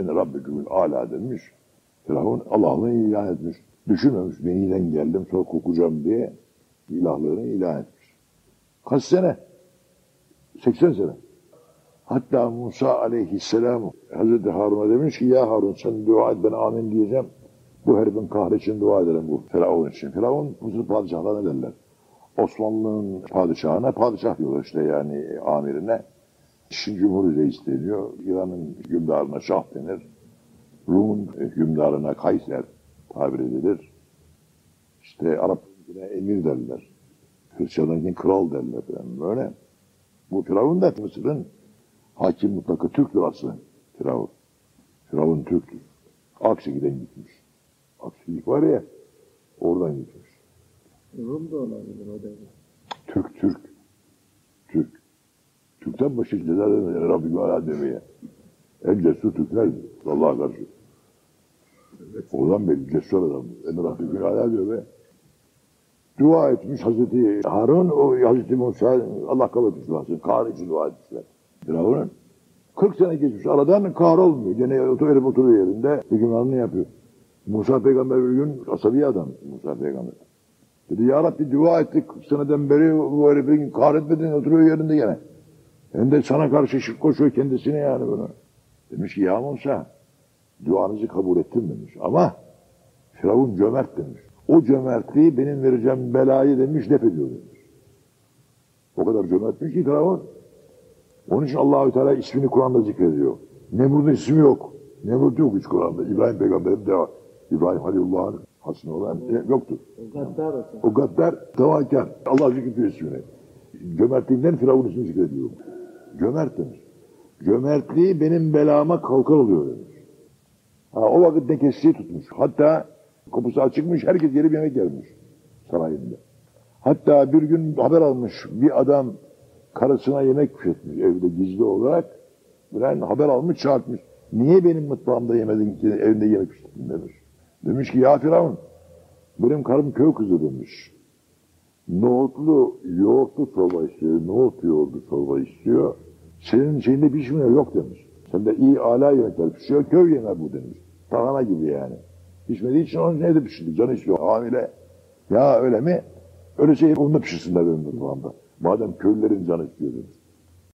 ene rabbikümül ala demiş. Firavun Allah'ını ilan etmiş. Düşünmemiş neyden geldim sonra kokacağım diye ilahlığını ilan etmiş. Kaç sene? 80 sene. Hatta Musa aleyhisselam Hazreti Harun'a demiş ki ya Harun sen dua et ben amin diyeceğim. Bu herifin kahrı için dua edelim bu Firavun için. Firavun Mısır padişahlarına derler. Osmanlı'nın padişahına padişah diyorlar işte yani amirine. Çin Cumhur Reis deniyor. İran'ın hükümdarına şah denir. Rum'un hükümdarına Kayser tabir edilir. İşte Arap'ınkine emir derler. Hristiyanlarınkine kral derler. Yani böyle. Bu Firavun da Mısır'ın hakim mutlaka Türktür aslında. Firavun. Firavun Türktür. Aksiki'den gitmiş. Aksilik var ya oradan gitmiş. Rum da olabilir o. Türk, Türk. Türk. Türk'ten başka ceza demeye, Rabbim Ala demeye. En cesur Türklerdir. Allah'a karşı. Oradan belli cesur adam. En Rabbim Ala diyor be. Dua etmiş Hazreti Harun, o Hazreti Musa, Allah kabul etmiş duasını. Kahar için dua etmişler. Firavun'un 40 sene geçmiş. Aradan kahar olmuyor. Gene oturup oturuyor yerinde. Hükümranını yapıyor. Musa peygamber bir gün asabi adam. Musa peygamber. Dedi ya Rabbi dua ettik 40 seneden beri bu herifin kahretmeden oturuyor yerinde gene. Hem de sana karşı şirk koşuyor kendisine yani bunu. Demiş ki ya Musa duanızı kabul ettim demiş. Ama Firavun cömert demiş. O cömertliği benim vereceğim belayı demiş def ediyor demiş. O kadar cömertmiş ki Firavun. Onun için Allahü Teala ismini Kur'an'da zikrediyor. Nemrut'un ismi yok. Nemrut yok hiç Kur'an'da. İbrahim peygamberin de var. İbrahim Halilullah'ın hasmı olan e, yoktur. O gaddar o gaddar tavakkar. Allah zikrediyor ismini. Cömertliğinden Firavun ismini zikrediyor. Cömert demiş. Cömertliği benim belama kalkan oluyor demiş. Ha, o vakit ne kestiği tutmuş. Hatta kapısı açıkmış herkes gelip yemek yermiş sarayında. Hatta bir gün haber almış bir adam karısına yemek pişirtmiş evde gizli olarak. Bir an haber almış çağırtmış. Niye benim mutfağımda yemedin ki evinde yemek pişirdin demiş. Demiş ki ya Firavun benim karım köy kızı demiş. Nohutlu, yoğurtlu çorba istiyor. Nohut yoğurtlu çorba istiyor. Senin şeyinde pişmiyor yok demiş. Sende iyi ala yemekler pişiyor. Köy yemeği bu demiş. Tarhana gibi yani. Pişmediği için onun neydi pişirdi? Canı istiyor. Hamile. Ya öyle mi? Öyle şey onu da pişirsinler benim mutfağımda. Madem köylülerin canı istiyor demiş.